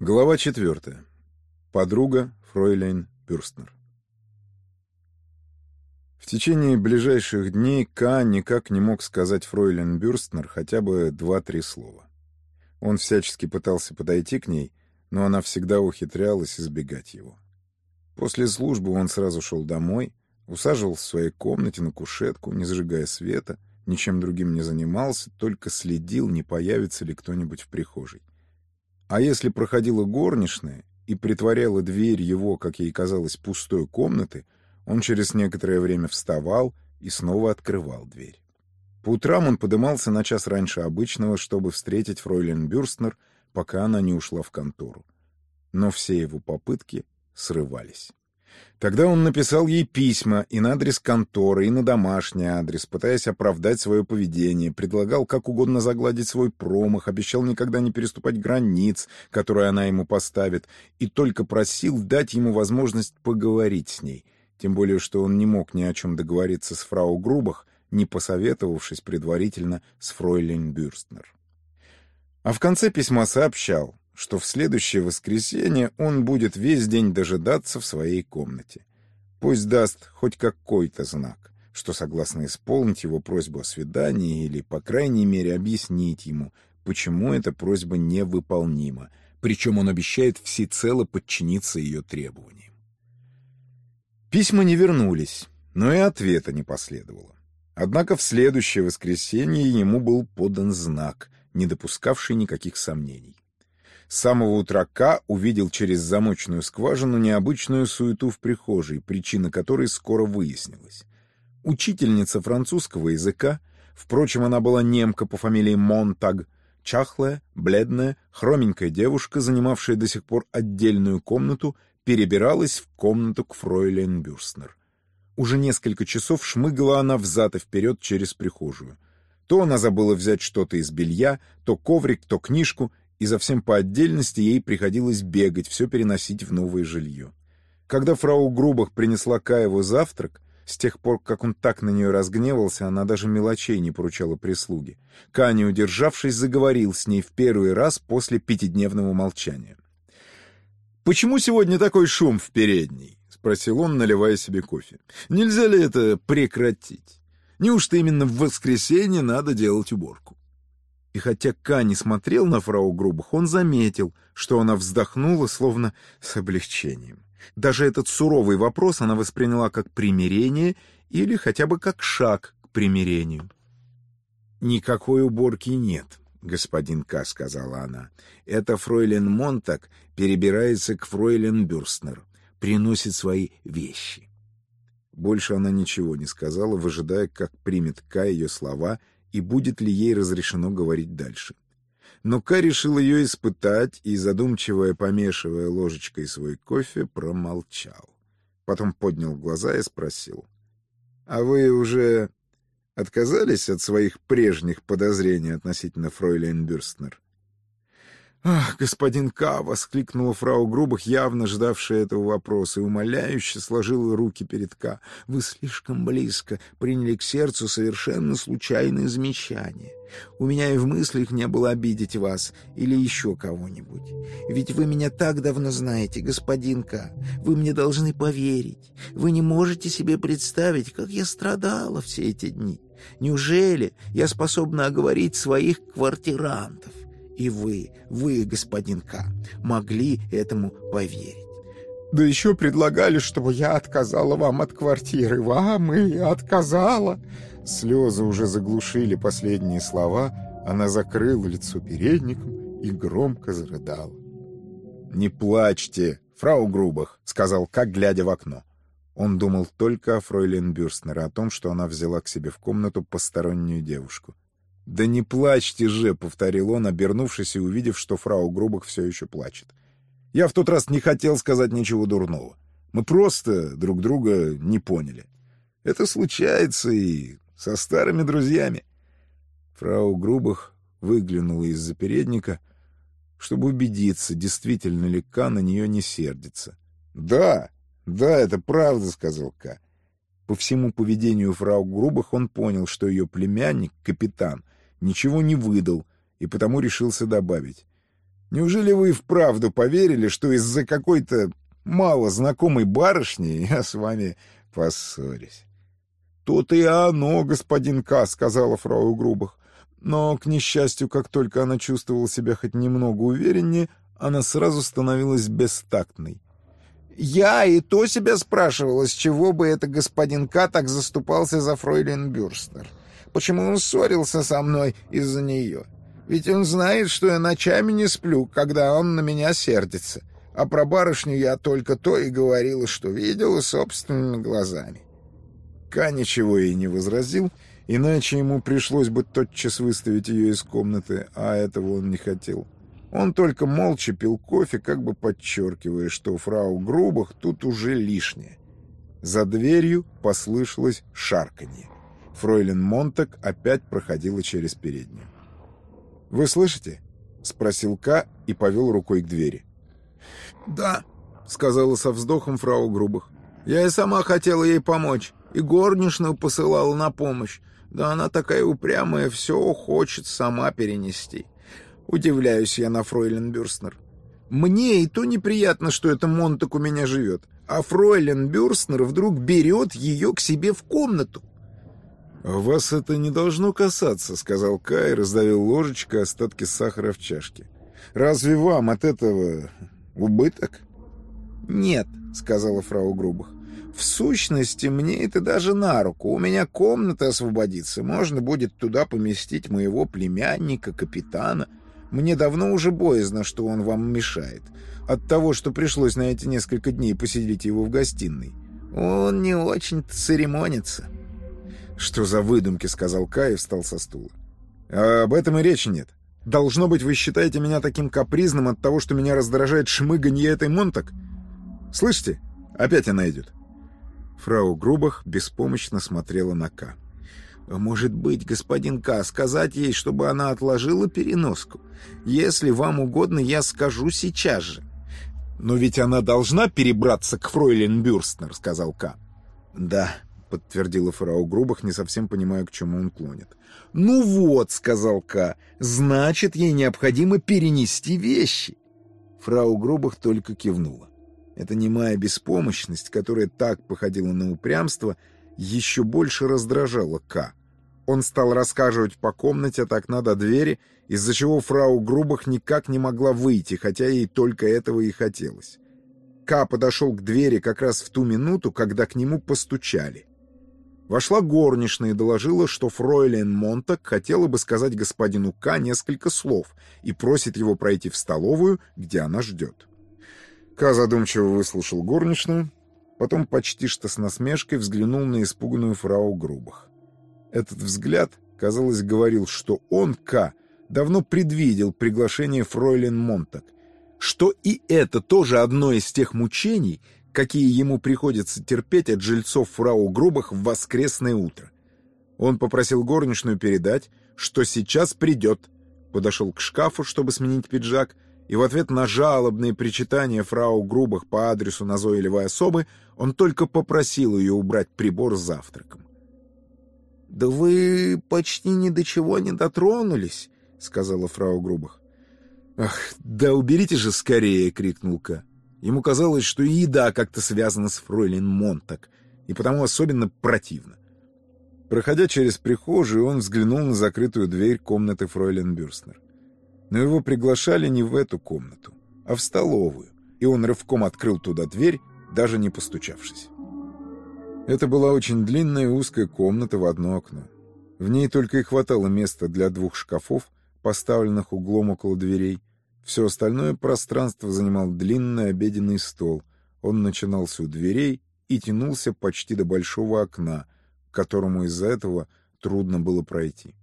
Глава четвертая. Подруга Фройлейн Бюрстнер. В течение ближайших дней К никак не мог сказать Фройлен Бюрстнер хотя бы два-три слова. Он всячески пытался подойти к ней, но она всегда ухитрялась избегать его. После службы он сразу шел домой, усаживался в своей комнате на кушетку, не зажигая света, ничем другим не занимался, только следил, не появится ли кто-нибудь в прихожей. А если проходила горничная и притворяла дверь его, как ей казалось, пустой комнаты, он через некоторое время вставал и снова открывал дверь. По утрам он подымался на час раньше обычного, чтобы встретить фройлен Бюрстнер, пока она не ушла в контору. Но все его попытки срывались. Тогда он написал ей письма и на адрес конторы, и на домашний адрес, пытаясь оправдать свое поведение, предлагал как угодно загладить свой промах, обещал никогда не переступать границ, которые она ему поставит, и только просил дать ему возможность поговорить с ней, тем более что он не мог ни о чем договориться с фрау Грубах, не посоветовавшись предварительно с фройлен Бюрстнер. А в конце письма сообщал, что в следующее воскресенье он будет весь день дожидаться в своей комнате. Пусть даст хоть какой-то знак, что согласно исполнить его просьбу о свидании или, по крайней мере, объяснить ему, почему эта просьба невыполнима, причем он обещает всецело подчиниться ее требованиям. Письма не вернулись, но и ответа не последовало. Однако в следующее воскресенье ему был подан знак, не допускавший никаких сомнений. С самого утра К увидел через замочную скважину необычную суету в прихожей, причина которой скоро выяснилась. Учительница французского языка, впрочем, она была немка по фамилии Монтаг, чахлая, бледная, хроменькая девушка, занимавшая до сих пор отдельную комнату, перебиралась в комнату к фройлен Бюрстнер. Уже несколько часов шмыгала она взад и вперед через прихожую. То она забыла взять что-то из белья, то коврик, то книжку, и за всем по отдельности ей приходилось бегать, все переносить в новое жилье. Когда фрау Грубах принесла Каеву завтрак, с тех пор, как он так на нее разгневался, она даже мелочей не поручала прислуге. Ка, не удержавшись, заговорил с ней в первый раз после пятидневного молчания. «Почему сегодня такой шум в передней?» — спросил он, наливая себе кофе. «Нельзя ли это прекратить? Неужто именно в воскресенье надо делать уборку?» И хотя Ка не смотрел на фрау Грубах, он заметил, что она вздохнула, словно с облегчением. Даже этот суровый вопрос она восприняла как примирение или хотя бы как шаг к примирению. «Никакой уборки нет», — господин К. сказала она. «Это фройлен Монтак перебирается к фройлен Бюрстнер, приносит свои вещи». Больше она ничего не сказала, выжидая, как примет К. ее слова — и будет ли ей разрешено говорить дальше. Но Ка решил ее испытать и, задумчиво помешивая ложечкой свой кофе, промолчал. Потом поднял глаза и спросил. «А вы уже отказались от своих прежних подозрений относительно фройлен Бюрстнер?» «Ах, господин К!» — воскликнула фрау Грубах, явно ждавшая этого вопроса, и умоляюще сложила руки перед К. «Вы слишком близко приняли к сердцу совершенно случайное замечание. У меня и в мыслях не было обидеть вас или еще кого-нибудь. Ведь вы меня так давно знаете, господин К. Вы мне должны поверить. Вы не можете себе представить, как я страдала все эти дни. Неужели я способна оговорить своих квартирантов?» И вы, вы, господин К., могли этому поверить. Да еще предлагали, чтобы я отказала вам от квартиры. Вам и отказала. Слезы уже заглушили последние слова. Она закрыла лицо передником и громко зарыдала. «Не плачьте, фрау Грубах», — сказал Как, глядя в окно. Он думал только о фройлен Бюрстнер, о том, что она взяла к себе в комнату постороннюю девушку. «Да не плачьте же», — повторил он, обернувшись и увидев, что фрау Грубах все еще плачет. «Я в тот раз не хотел сказать ничего дурного. Мы просто друг друга не поняли. Это случается и со старыми друзьями». Фрау Грубах выглянула из-за передника, чтобы убедиться, действительно ли Ка на нее не сердится. «Да, да, это правда», — сказал Ка. По всему поведению фрау Грубах он понял, что ее племянник, капитан, ничего не выдал, и потому решился добавить. Неужели вы вправду поверили, что из-за какой-то мало знакомой барышни я с вами поссорюсь?» «То-то и оно, господин К», — сказала фрау Грубах. Но, к несчастью, как только она чувствовала себя хоть немного увереннее, она сразу становилась бестактной. «Я и то себя спрашивала, с чего бы это господин К так заступался за фройлен Бюрстер. Почему он ссорился со мной из-за нее? Ведь он знает, что я ночами не сплю, когда он на меня сердится. А про барышню я только то и говорила, что видела собственными глазами». Ка ничего ей не возразил, — Иначе ему пришлось бы тотчас выставить ее из комнаты, а этого он не хотел. Он только молча пил кофе, как бы подчеркивая, что фрау Грубах тут уже лишнее. За дверью послышалось шарканье. Фройлен Монтак опять проходила через переднюю. «Вы слышите?» — спросил К и повел рукой к двери. «Да», — сказала со вздохом фрау Грубах. «Я и сама хотела ей помочь, и горничную посылала на помощь. Да она такая упрямая, все хочет сама перенести. Удивляюсь я на фройлен Бюрстнер. Мне и то неприятно, что это Монтак у меня живет. А фройлен Бюрстнер вдруг берет ее к себе в комнату. «Вас это не должно касаться», — сказал Кай, раздавил ложечкой остатки сахара в чашке. «Разве вам от этого убыток?» «Нет», — сказала фрау Грубах. В сущности, мне это даже на руку. У меня комната освободится, можно будет туда поместить моего племянника, капитана. Мне давно уже боязно, что он вам мешает. От того, что пришлось на эти несколько дней посидеть его в гостиной. Он не очень церемонится. «Что за выдумки?» — сказал Кай и встал со стула. А «Об этом и речи нет. Должно быть, вы считаете меня таким капризным от того, что меня раздражает шмыганье этой Монтак? Слышите? Опять она идет. Фрау Грубах беспомощно смотрела на К. «Может быть, господин К, сказать ей, чтобы она отложила переноску? Если вам угодно, я скажу сейчас же». «Но ведь она должна перебраться к фройлен Бюрстнер», — сказал К. «Да», — подтвердила фрау Грубах, не совсем понимая, к чему он клонит. «Ну вот», — сказал К, — «значит, ей необходимо перенести вещи». Фрау Грубах только кивнула. Эта немая беспомощность, которая так походила на упрямство, еще больше раздражала К. Он стал рассказывать по комнате от окна до двери, из-за чего фрау Грубах никак не могла выйти, хотя ей только этого и хотелось. К подошел к двери как раз в ту минуту, когда к нему постучали. Вошла горничная и доложила, что фройлен Монтак хотела бы сказать господину К несколько слов и просит его пройти в столовую, где она ждет. Ка задумчиво выслушал горничную, потом почти что с насмешкой взглянул на испуганную фрау Грубах. Этот взгляд, казалось, говорил, что он, К, давно предвидел приглашение фройлен Монтак, что и это тоже одно из тех мучений, какие ему приходится терпеть от жильцов фрау Грубах в воскресное утро. Он попросил горничную передать, что сейчас придет, подошел к шкафу, чтобы сменить пиджак — и в ответ на жалобные причитания фрау Грубах по адресу назойливой особы он только попросил ее убрать прибор с завтраком. «Да вы почти ни до чего не дотронулись», — сказала фрау Грубах. «Ах, да уберите же скорее!» — крикнул Ка. Ему казалось, что и еда как-то связана с фройлен Монтак, и потому особенно противно. Проходя через прихожую, он взглянул на закрытую дверь комнаты фройлен Бюрстнер но его приглашали не в эту комнату, а в столовую, и он рывком открыл туда дверь, даже не постучавшись. Это была очень длинная узкая комната в одно окно. В ней только и хватало места для двух шкафов, поставленных углом около дверей. Все остальное пространство занимал длинный обеденный стол. Он начинался у дверей и тянулся почти до большого окна, к которому из-за этого трудно было пройти.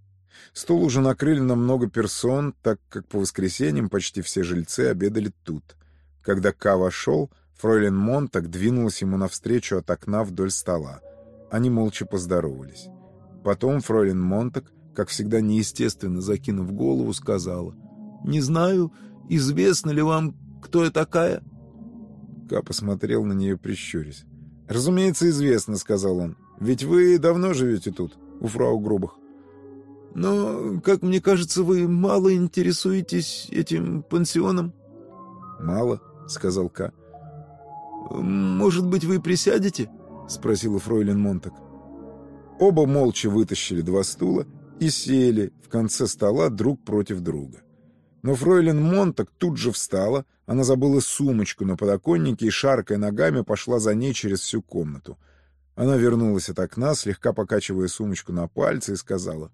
Стол уже накрыли на много персон, так как по воскресеньям почти все жильцы обедали тут. Когда Ка вошел, фройлен Монтак двинулась ему навстречу от окна вдоль стола. Они молча поздоровались. Потом фройлен Монтак, как всегда неестественно закинув голову, сказала, «Не знаю, известно ли вам, кто я такая?» Ка посмотрел на нее, прищурясь. «Разумеется, известно», — сказал он. «Ведь вы давно живете тут, у фрау Грубах». Но, как мне кажется, вы мало интересуетесь этим пансионом». «Мало», — сказал Ка. «Может быть, вы присядете?» — спросила фройлен Монтак. Оба молча вытащили два стула и сели в конце стола друг против друга. Но фройлен Монтак тут же встала, она забыла сумочку на подоконнике и, шаркая ногами, пошла за ней через всю комнату. Она вернулась от окна, слегка покачивая сумочку на пальце, и сказала,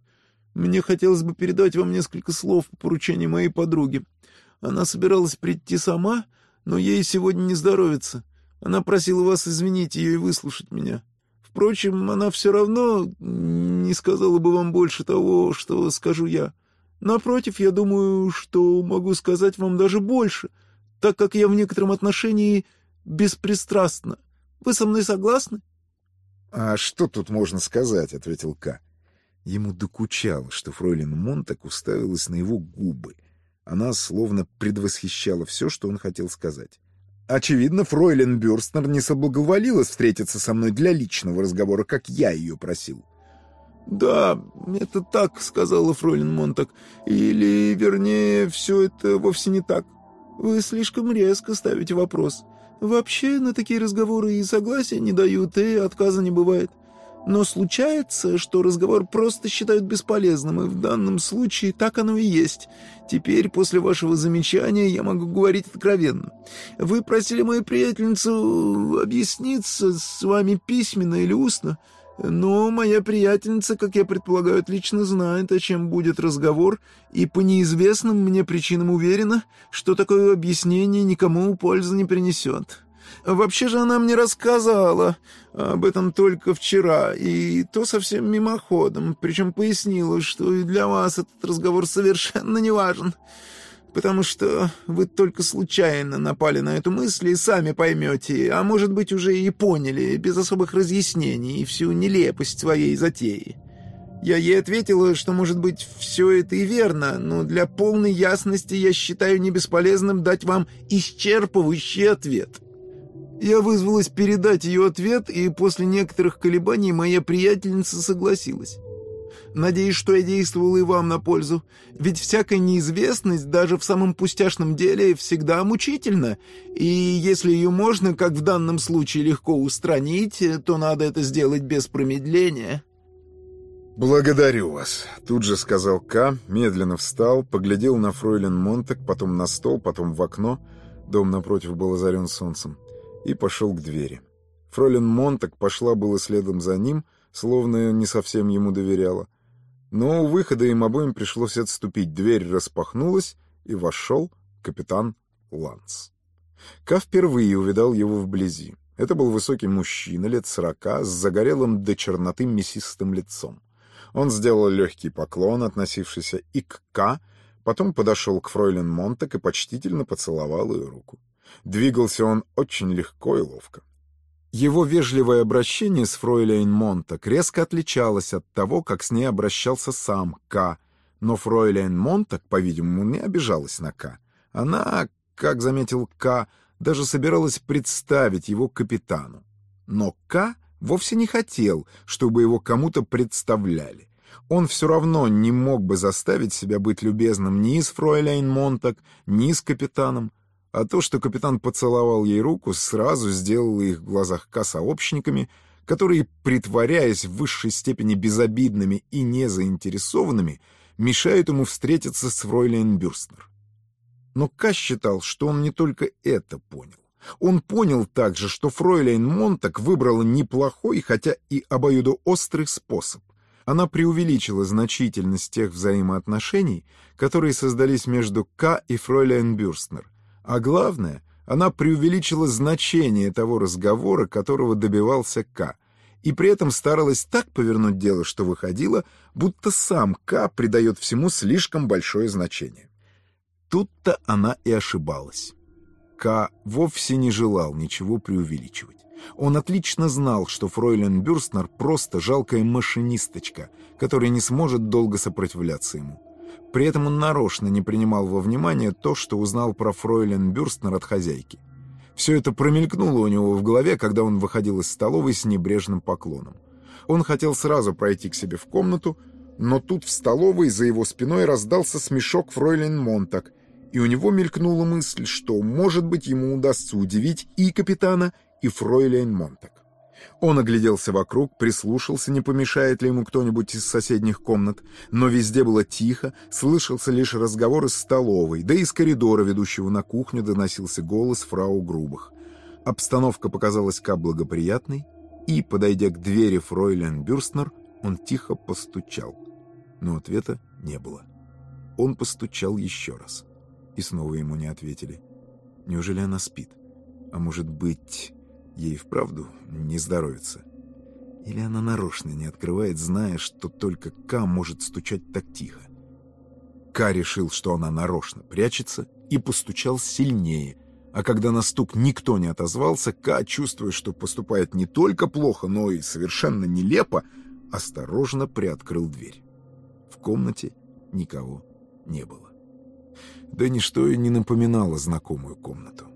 «Мне хотелось бы передать вам несколько слов по поручению моей подруги. Она собиралась прийти сама, но ей сегодня не здоровится. Она просила вас извинить ее и выслушать меня. Впрочем, она все равно не сказала бы вам больше того, что скажу я. Напротив, я думаю, что могу сказать вам даже больше, так как я в некотором отношении беспристрастна. Вы со мной согласны? — А что тут можно сказать? — ответил К. Ему докучало, что фройлен Монтак уставилась на его губы. Она словно предвосхищала все, что он хотел сказать. Очевидно, фройлен Бюрстнер не соблаговолила встретиться со мной для личного разговора, как я ее просил. «Да, это так», — сказала фройлен Монтак. «Или, вернее, все это вовсе не так. Вы слишком резко ставите вопрос. Вообще на такие разговоры и согласия не дают, и отказа не бывает. Но случается, что разговор просто считают бесполезным, и в данном случае так оно и есть. Теперь, после вашего замечания, я могу говорить откровенно. Вы просили мою приятельницу объясниться с вами письменно или устно, но моя приятельница, как я предполагаю, отлично знает, о чем будет разговор, и по неизвестным мне причинам уверена, что такое объяснение никому пользы не принесет». Вообще же она мне рассказала об этом только вчера, и то совсем мимоходом, причем пояснила, что и для вас этот разговор совершенно не важен, потому что вы только случайно напали на эту мысль и сами поймете, а может быть уже и поняли, без особых разъяснений, всю нелепость своей затеи. Я ей ответила, что, может быть, все это и верно, но для полной ясности я считаю не бесполезным дать вам исчерпывающий ответ». Я вызвалась передать ее ответ, и после некоторых колебаний моя приятельница согласилась. Надеюсь, что я действовала и вам на пользу. Ведь всякая неизвестность, даже в самом пустяшном деле, всегда мучительна. И если ее можно, как в данном случае, легко устранить, то надо это сделать без промедления». «Благодарю вас», — тут же сказал К, медленно встал, поглядел на фройлен Монтек, потом на стол, потом в окно. Дом напротив был озарен солнцем и пошел к двери. Фролин Монтак пошла было следом за ним, словно не совсем ему доверяла. Но у выхода им обоим пришлось отступить. Дверь распахнулась, и вошел капитан Ланс. Ка впервые увидал его вблизи. Это был высокий мужчина, лет сорока, с загорелым до черноты мясистым лицом. Он сделал легкий поклон, относившийся и к Ка, потом подошел к фройлен Монтак и почтительно поцеловал ее руку. Двигался он очень легко и ловко. Его вежливое обращение с фройлейн Монтак резко отличалось от того, как с ней обращался сам К. Но фройлейн Монтак, по-видимому, не обижалась на К. Она, как заметил К, даже собиралась представить его капитану. Но К вовсе не хотел, чтобы его кому-то представляли. Он все равно не мог бы заставить себя быть любезным ни с фройлейн Монтак, ни с капитаном, а то, что капитан поцеловал ей руку, сразу сделало их в глазах Ка сообщниками, которые, притворяясь в высшей степени безобидными и незаинтересованными, мешают ему встретиться с Фройлен Бюрстнер. Но Ка считал, что он не только это понял. Он понял также, что Фройлен Монтак выбрала неплохой, хотя и обоюдоострый способ. Она преувеличила значительность тех взаимоотношений, которые создались между К и Фройлен Бюрстнер, а главное, она преувеличила значение того разговора, которого добивался К, и при этом старалась так повернуть дело, что выходило, будто сам К придает всему слишком большое значение. Тут-то она и ошибалась. К вовсе не желал ничего преувеличивать. Он отлично знал, что фройлен Бюрстнер просто жалкая машинисточка, которая не сможет долго сопротивляться ему. При этом он нарочно не принимал во внимание то, что узнал про фройлен Бюрстнер от хозяйки. Все это промелькнуло у него в голове, когда он выходил из столовой с небрежным поклоном. Он хотел сразу пройти к себе в комнату, Но тут в столовой за его спиной раздался смешок фройлен Монтак, и у него мелькнула мысль, что, может быть, ему удастся удивить и капитана, и фройлен Монтак. Он огляделся вокруг, прислушался, не помешает ли ему кто-нибудь из соседних комнат, но везде было тихо, слышался лишь разговор из столовой, да и из коридора, ведущего на кухню, доносился голос фрау Грубах. Обстановка показалась Ка благоприятной, и, подойдя к двери фройлен Бюрстнер, он тихо постучал. Но ответа не было. Он постучал еще раз. И снова ему не ответили. Неужели она спит? А может быть, ей вправду не здоровится? Или она нарочно не открывает, зная, что только К может стучать так тихо? К решил, что она нарочно прячется, и постучал сильнее. А когда на стук никто не отозвался, К, чувствуя, что поступает не только плохо, но и совершенно нелепо, осторожно приоткрыл дверь. В комнате никого не было. Да ничто и не напоминало знакомую комнату.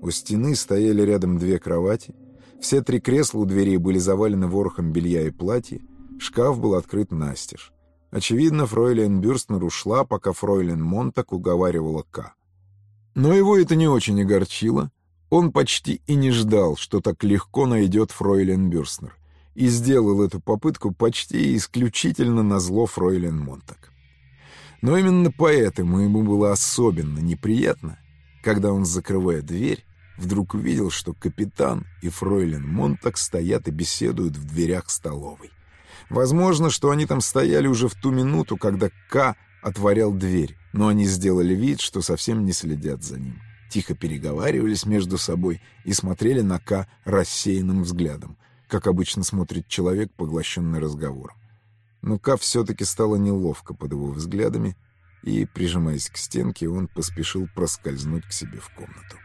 У стены стояли рядом две кровати, все три кресла у дверей были завалены ворохом белья и платья, шкаф был открыт настежь. Очевидно, фройлен Бюрстнер ушла, пока фройлен Монтак уговаривала К. Но его это не очень огорчило. Он почти и не ждал, что так легко найдет фройлен Бюрстнер, и сделал эту попытку почти исключительно на зло фройлен Монтак. Но именно поэтому ему было особенно неприятно, когда он, закрывая дверь, вдруг увидел, что капитан и фройлен Монтак стоят и беседуют в дверях столовой. Возможно, что они там стояли уже в ту минуту, когда К отворял дверь, но они сделали вид, что совсем не следят за ним. Тихо переговаривались между собой и смотрели на К рассеянным взглядом, как обычно смотрит человек, поглощенный разговором. Но К все-таки стало неловко под его взглядами, и, прижимаясь к стенке, он поспешил проскользнуть к себе в комнату.